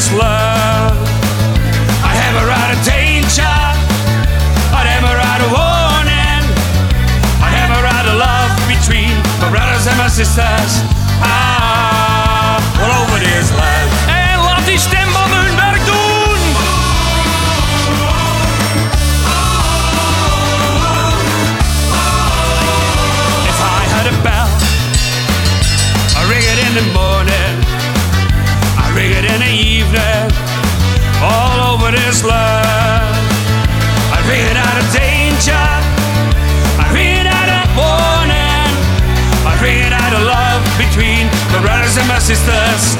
is love. I out a danger. I out a warning. I out a love between my brothers and my sisters. Ah, all over this land. I it out of danger, I it out of warning, I it out of love between my brothers and my sisters.